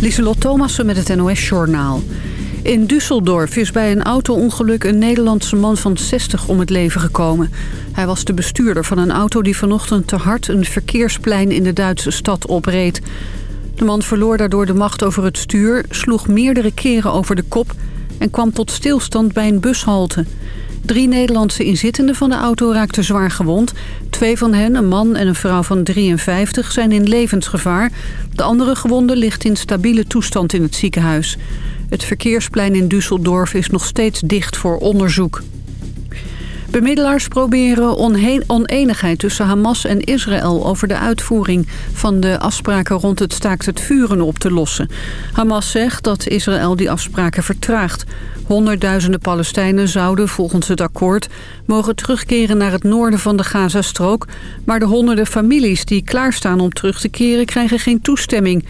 Lieselot Thomassen met het NOS-journaal. In Düsseldorf is bij een auto-ongeluk een Nederlandse man van 60 om het leven gekomen. Hij was de bestuurder van een auto die vanochtend te hard een verkeersplein in de Duitse stad opreed. De man verloor daardoor de macht over het stuur, sloeg meerdere keren over de kop... en kwam tot stilstand bij een bushalte. Drie Nederlandse inzittenden van de auto raakten zwaar gewond. Twee van hen, een man en een vrouw van 53, zijn in levensgevaar. De andere gewonde ligt in stabiele toestand in het ziekenhuis. Het verkeersplein in Düsseldorf is nog steeds dicht voor onderzoek. Bemiddelaars proberen oneenigheid tussen Hamas en Israël... over de uitvoering van de afspraken rond het staakt het vuren op te lossen. Hamas zegt dat Israël die afspraken vertraagt. Honderdduizenden Palestijnen zouden volgens het akkoord... mogen terugkeren naar het noorden van de Gazastrook... maar de honderden families die klaarstaan om terug te keren... krijgen geen toestemming...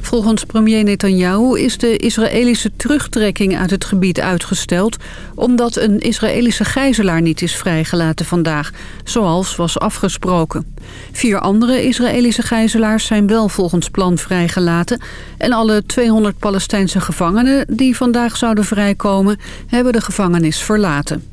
Volgens premier Netanyahu is de Israëlische terugtrekking uit het gebied uitgesteld... omdat een Israëlische gijzelaar niet is vrijgelaten vandaag, zoals was afgesproken. Vier andere Israëlische gijzelaars zijn wel volgens plan vrijgelaten... en alle 200 Palestijnse gevangenen die vandaag zouden vrijkomen... hebben de gevangenis verlaten.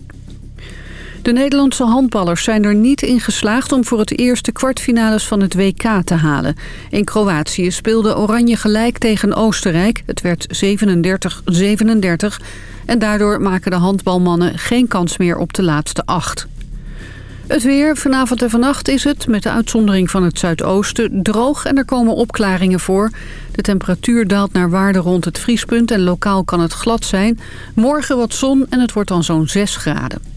De Nederlandse handballers zijn er niet in geslaagd om voor het eerst de kwartfinales van het WK te halen. In Kroatië speelde Oranje gelijk tegen Oostenrijk. Het werd 37-37 en daardoor maken de handbalmannen geen kans meer op de laatste acht. Het weer, vanavond en vannacht is het, met de uitzondering van het zuidoosten, droog en er komen opklaringen voor. De temperatuur daalt naar waarde rond het vriespunt en lokaal kan het glad zijn. Morgen wat zon en het wordt dan zo'n 6 graden.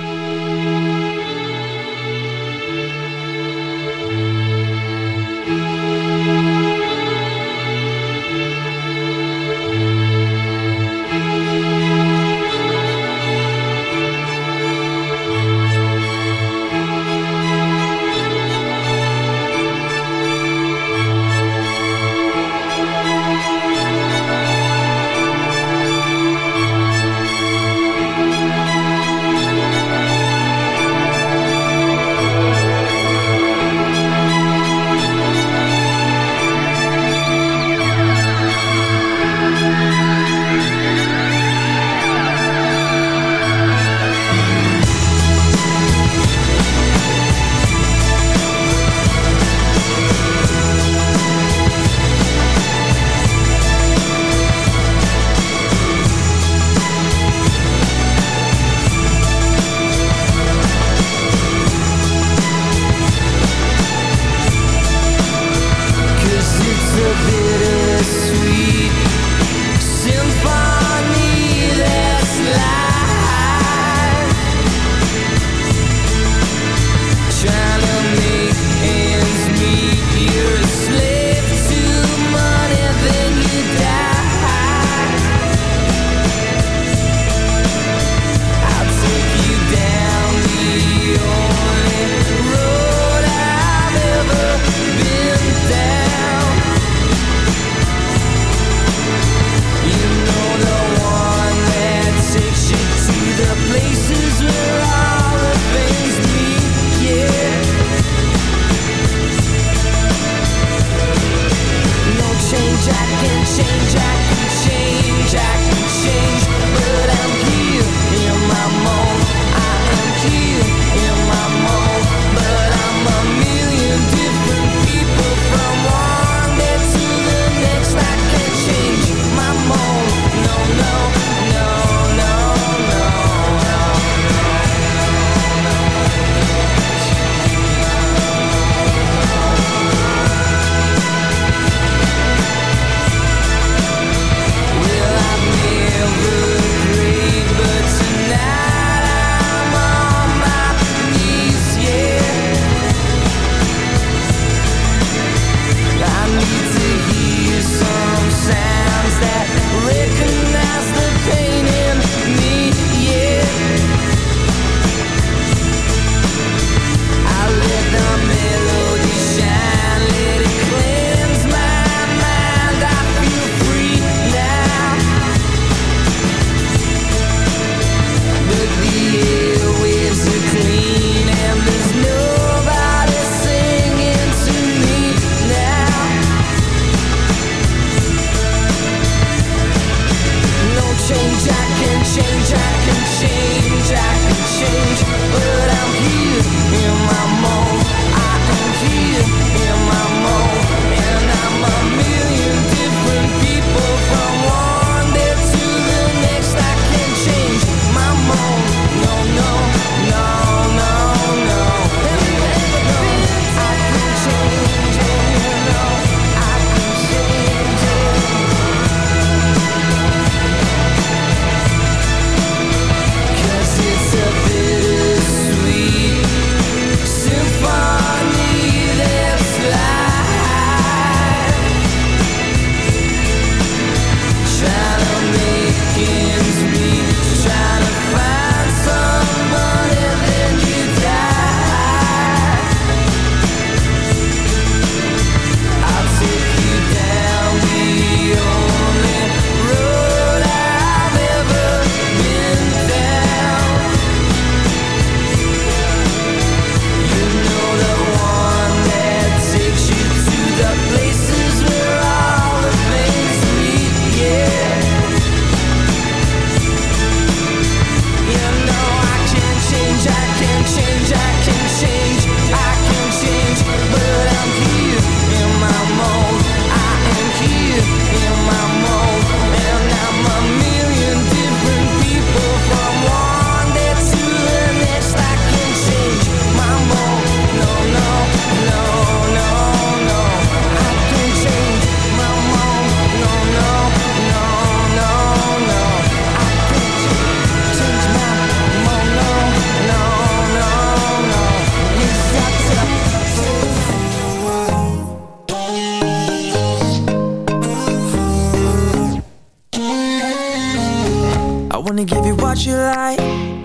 You like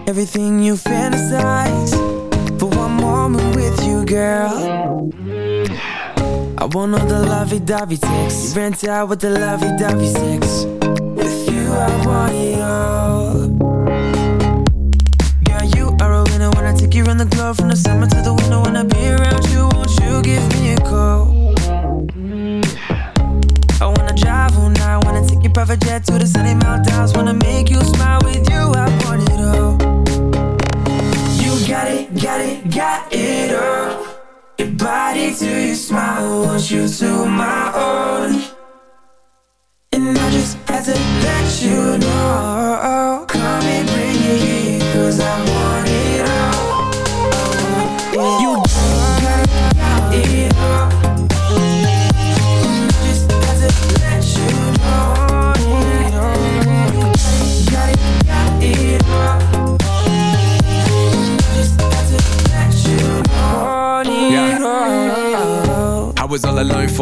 Everything you fantasize. For one moment with you, girl. I want all the lovey-dovey sex You rent out with the lovey-dovey sex With you I want it all. Girl, you are a winner When I take you around the globe From the summer to the winter When I be You to my own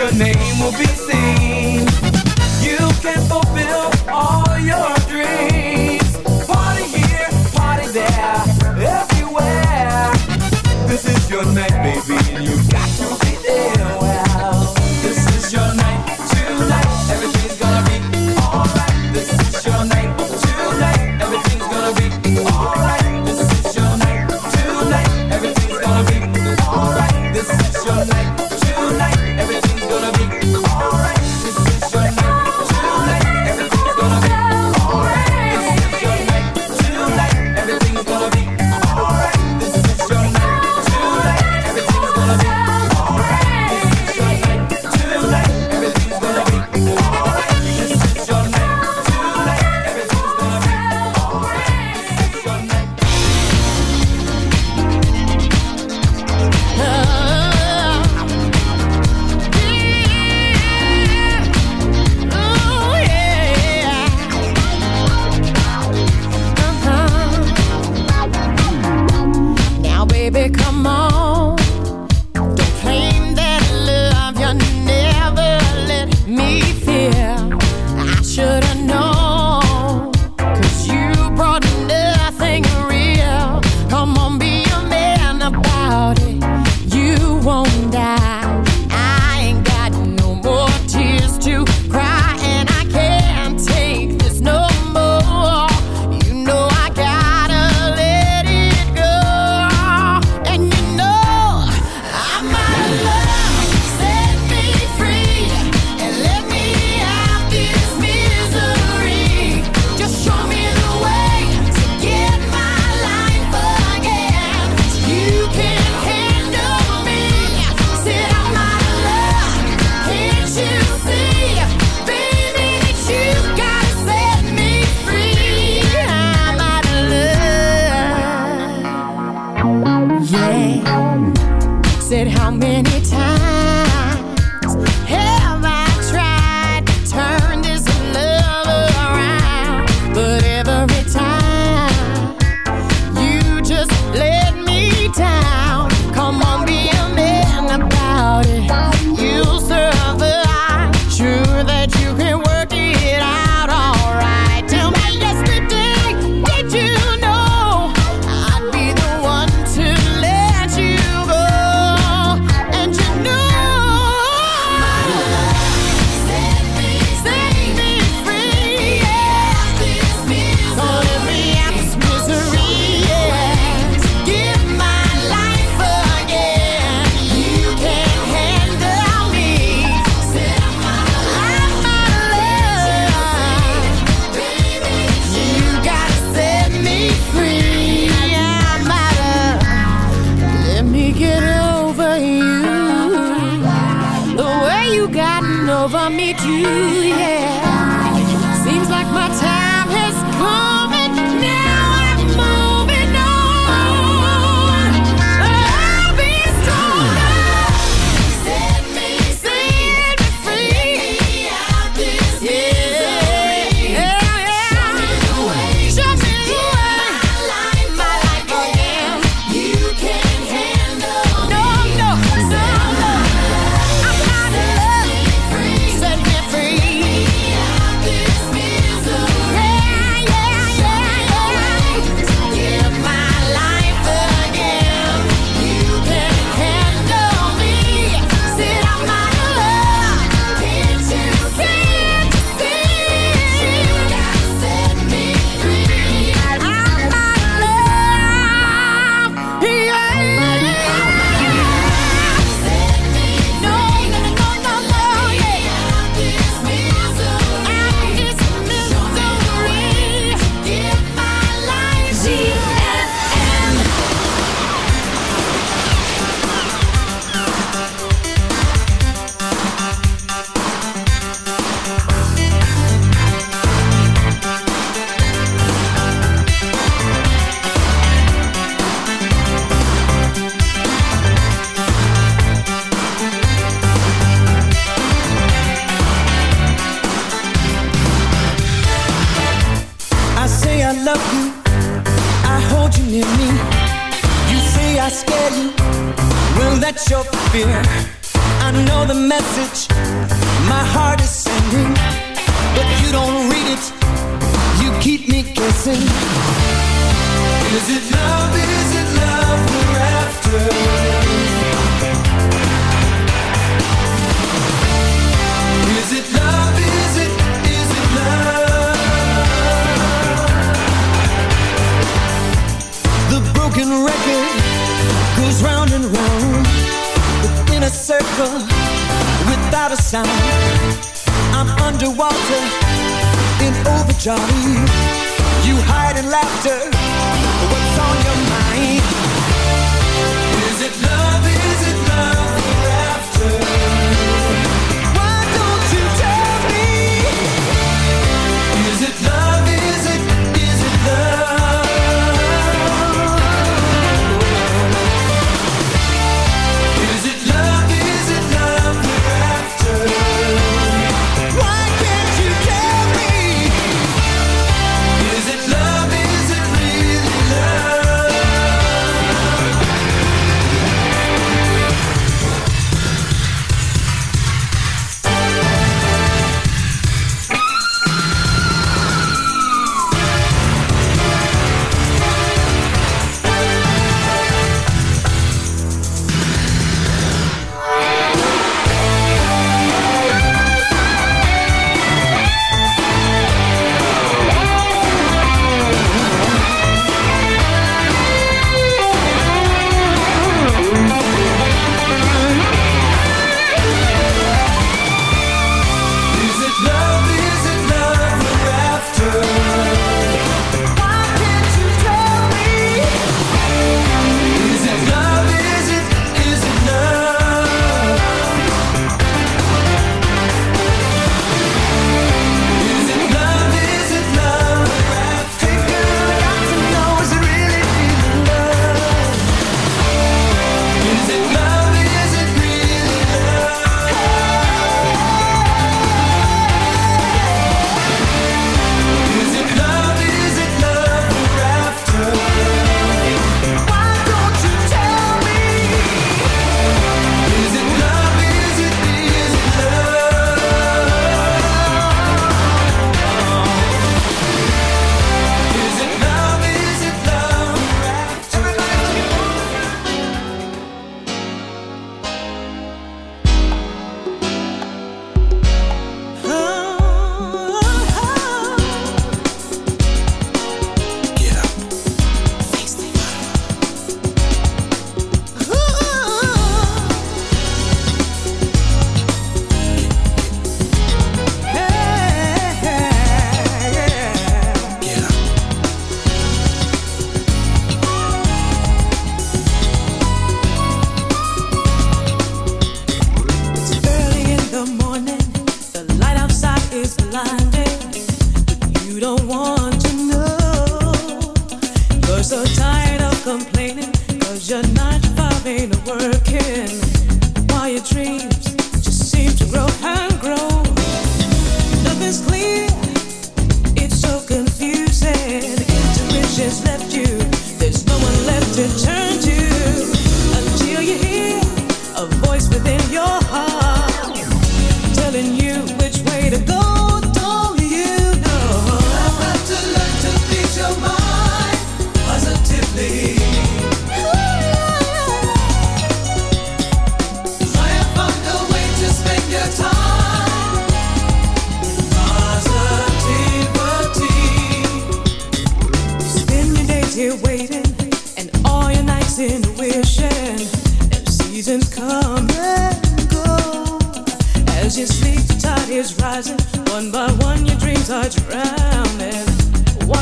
your name will be seen. Johnny. You hide in laughter. What's on your mind? Is it love? Is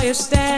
you stand.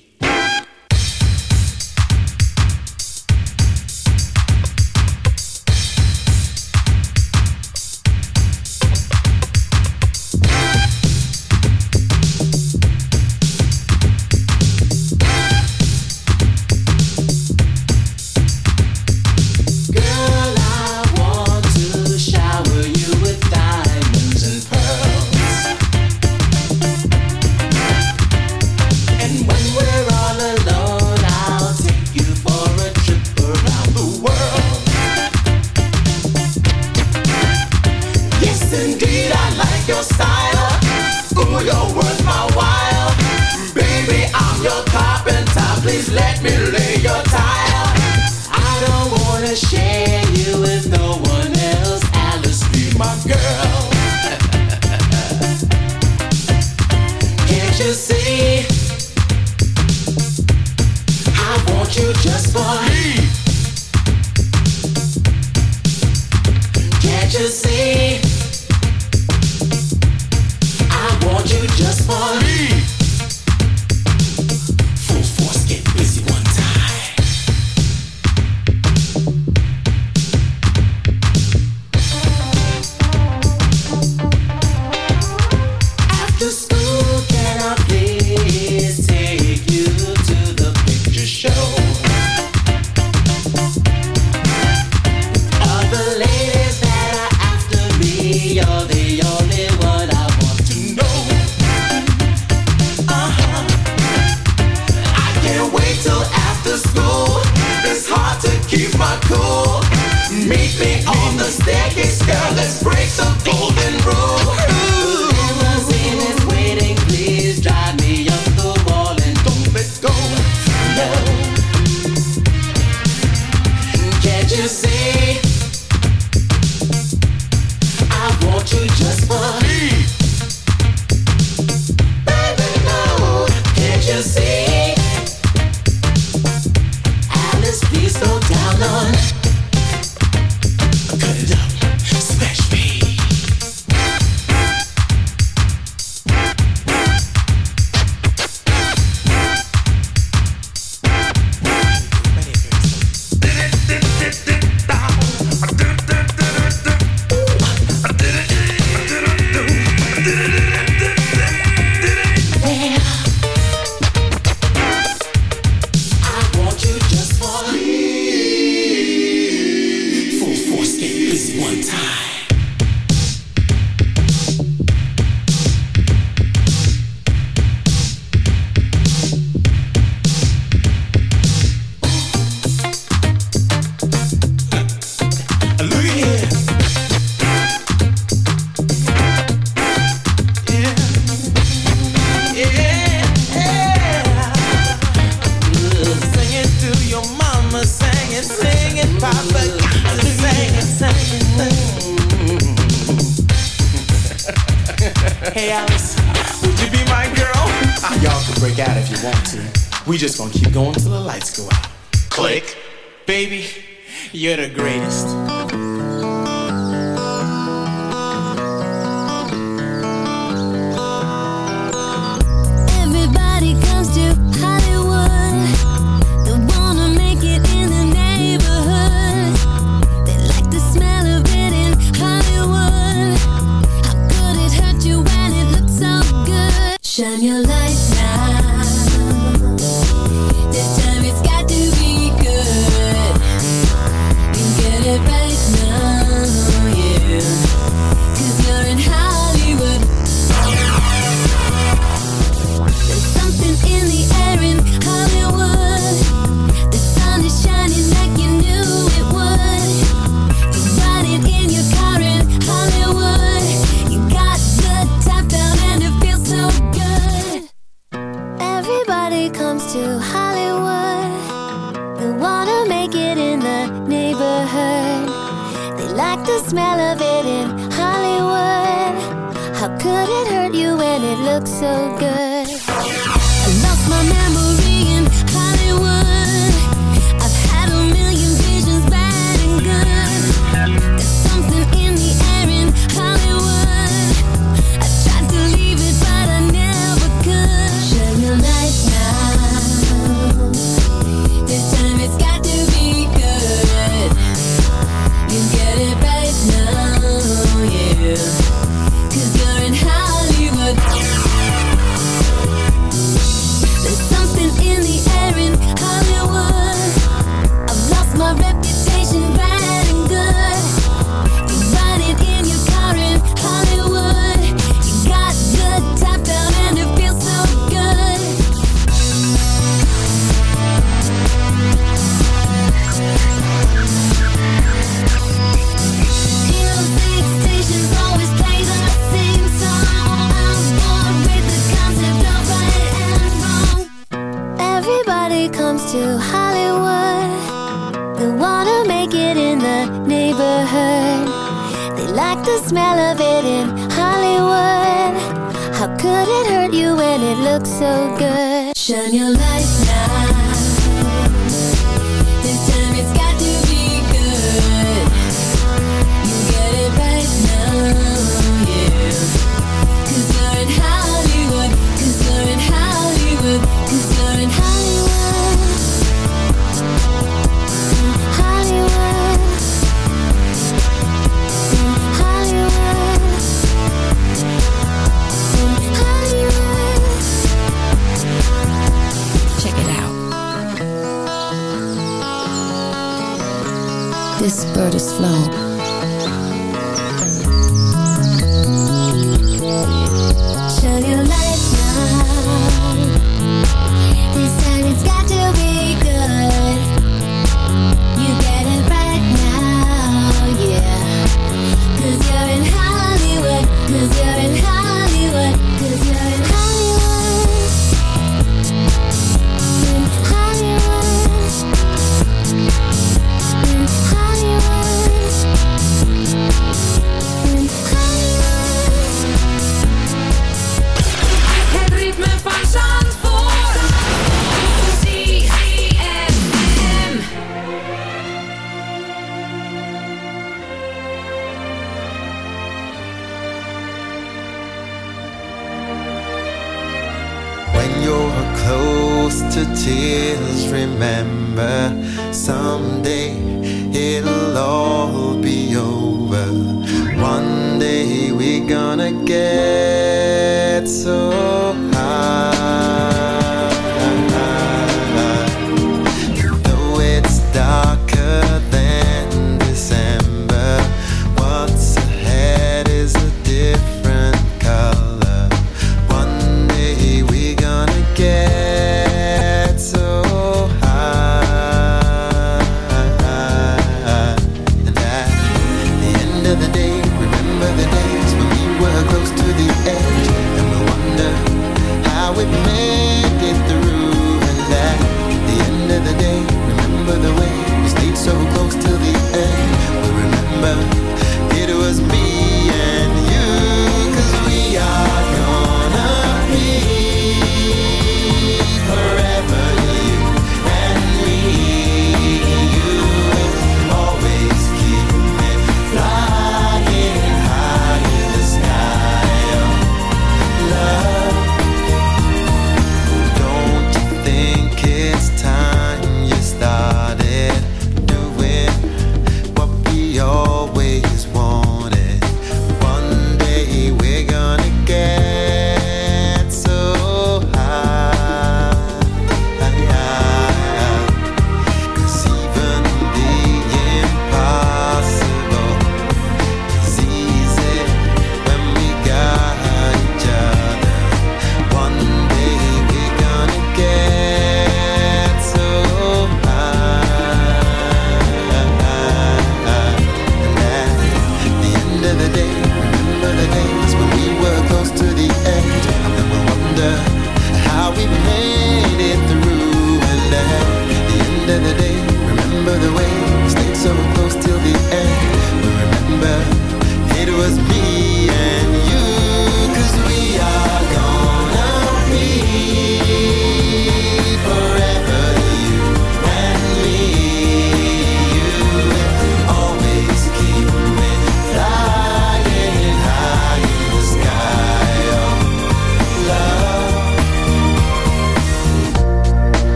break out if you want to. We just gonna keep going till the lights go out. Click. Baby, you're the greatest. Everybody comes to Hollywood. They wanna make it in the neighborhood. They like the smell of it in Hollywood. How could it hurt you when it looks so good? Shine your light. so good.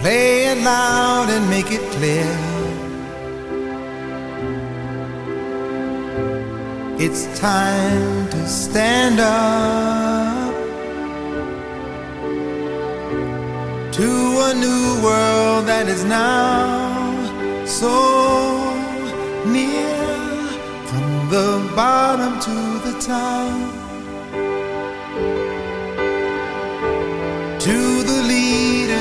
Play it loud and make it clear. It's time to stand up to a new world that is now so near from the bottom to the top.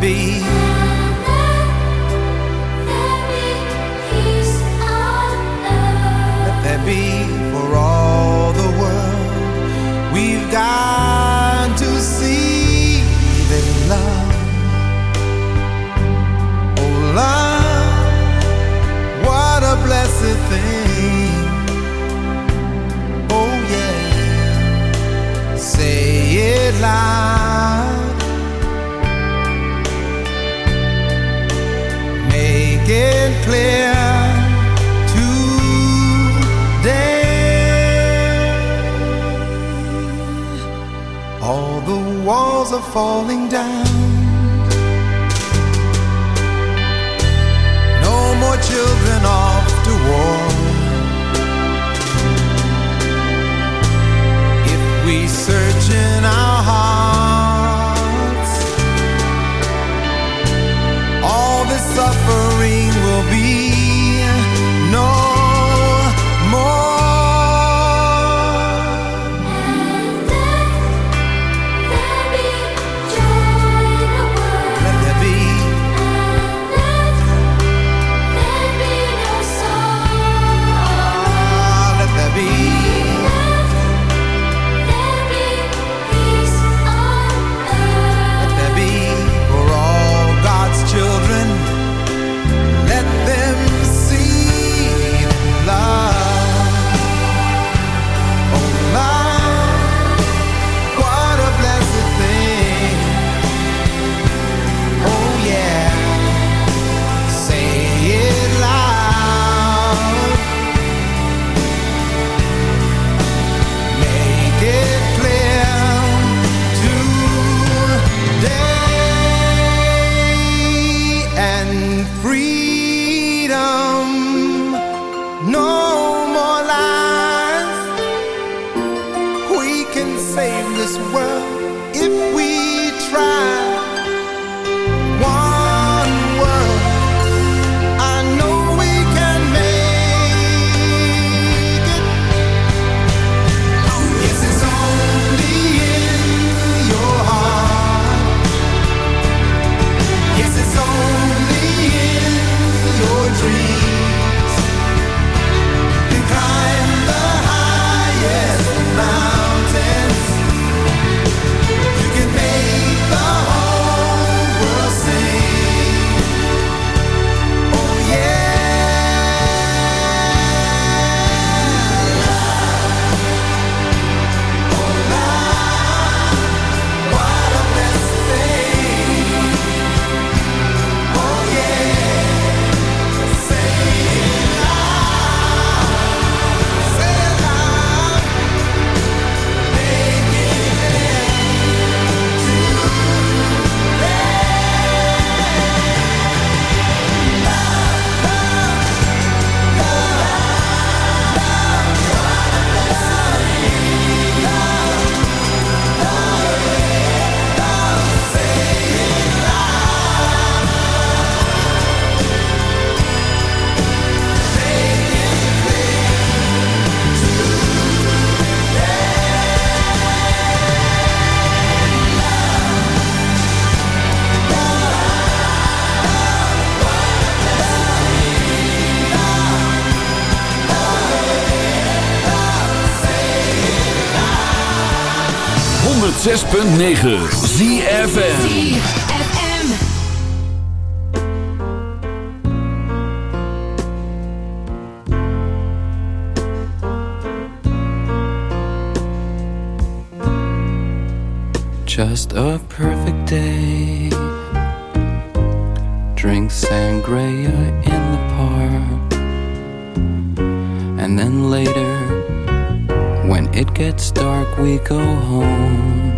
be are falling down. No more children off to war. 106.9 ZFM Just a perfect day. Drink sangria in the park. And then later When it gets dark we go home.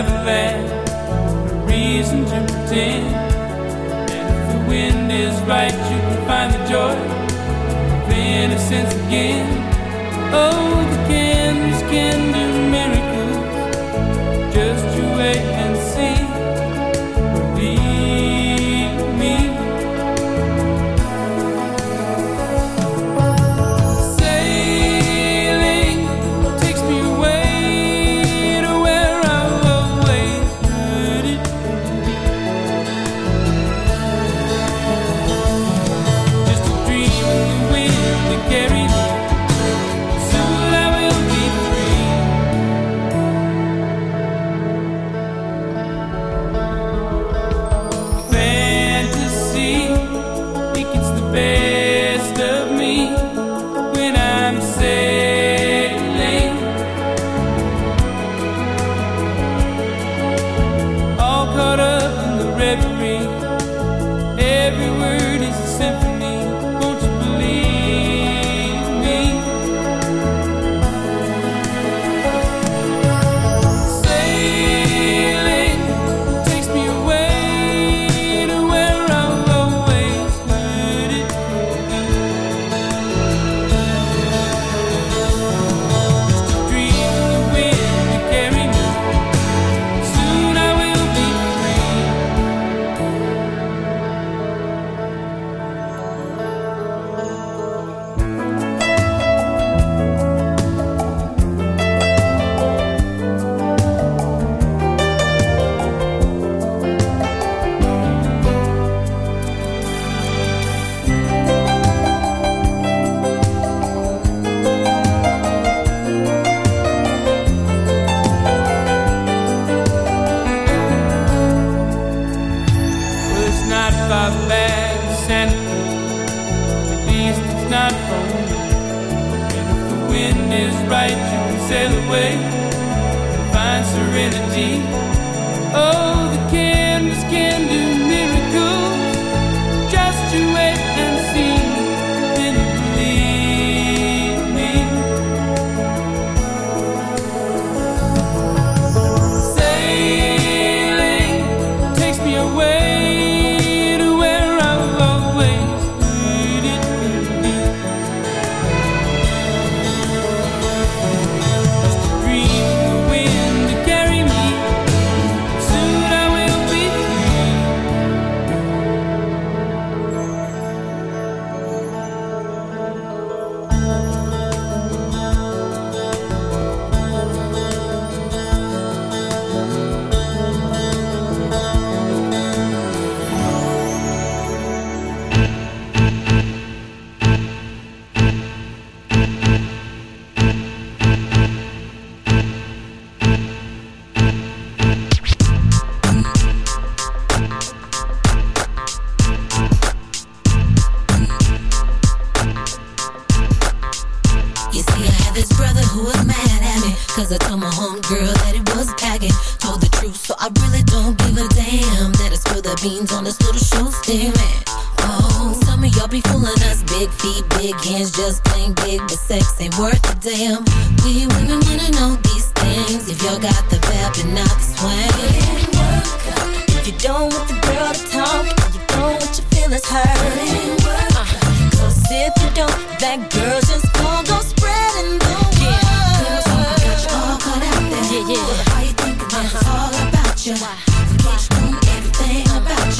Land reason to pretend. And if the wind is right, you can find the joy of innocence again. Oh, brother who was mad at me. Cause I told my homegirl that it was packing. Told the truth, so I really don't give a damn. That I spill the beans on this little show steaming. Oh, some of y'all be fooling us. Big feet, big hands, just plain big, but sex ain't worth a damn. We women wanna know these things. If y'all got the vibe and not the swing. If you don't want the girl to talk, you don't want your feelings hurt. Uh, sit if you don't, that girl's just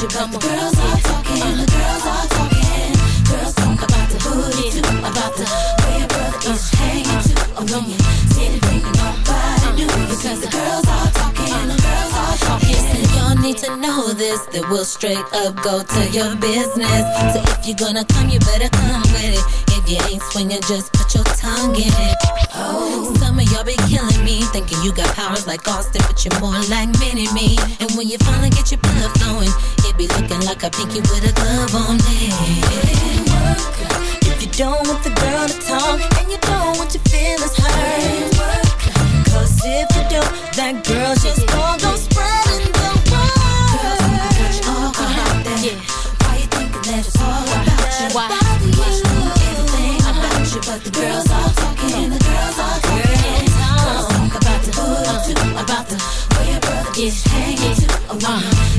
you, but the girls are talking, the girls are talking. Girls talk about the booty too, about the way your brother is hanging too. Oh, when you sit and think nobody knew because the girls are talking, the girls are talking. Y'all need to know this, that we'll straight up go to your business. So if you're gonna come, you better come with it. If you ain't swinging, just put your tongue in it. Oh, some y'all be killing me, thinking you got powers like Austin, but you're more like Mini Me. And when you finally get your blood flowing, it be looking like a pinky with a glove on it. If you don't want the girl to talk, and you don't want your feelings hurt. Cause if you don't, that girl, just gonna go your hanging too.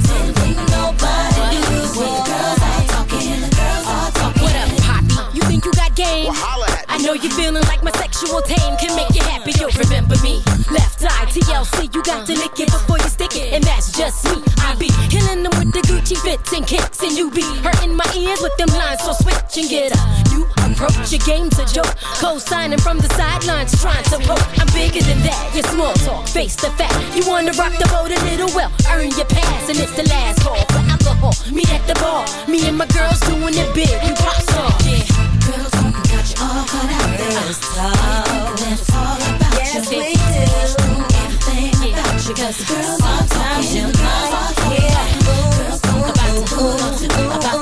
Say the thing nobody knew. When the girls all talking, the girls all talking. What up, Poppy? You think you got game? I know you're feeling like my sexual tame can make you happy. You'll remember me. Left eye TLC, you got to lick it before you stick it, and that's just me. I be killing them with the Gucci fits and kicks, and you be hurting my ears with them lines. So switch and get up. You approach. Your game's a joke. Co-signing from the sidelines, trying to poke. I'm bigger than that. Your small talk, face the fact. You wanna rock the boat a little well, earn your pass, and it's the last call for alcohol. Meet at the bar, me and my girls doing it big. We pop star. Yeah. Girls talking got you all caught out there. Let's talk. That it's all about Yes, you. we do. Everything about you. Cause girls are talking. The girls are talking. Girls talk about the booty too.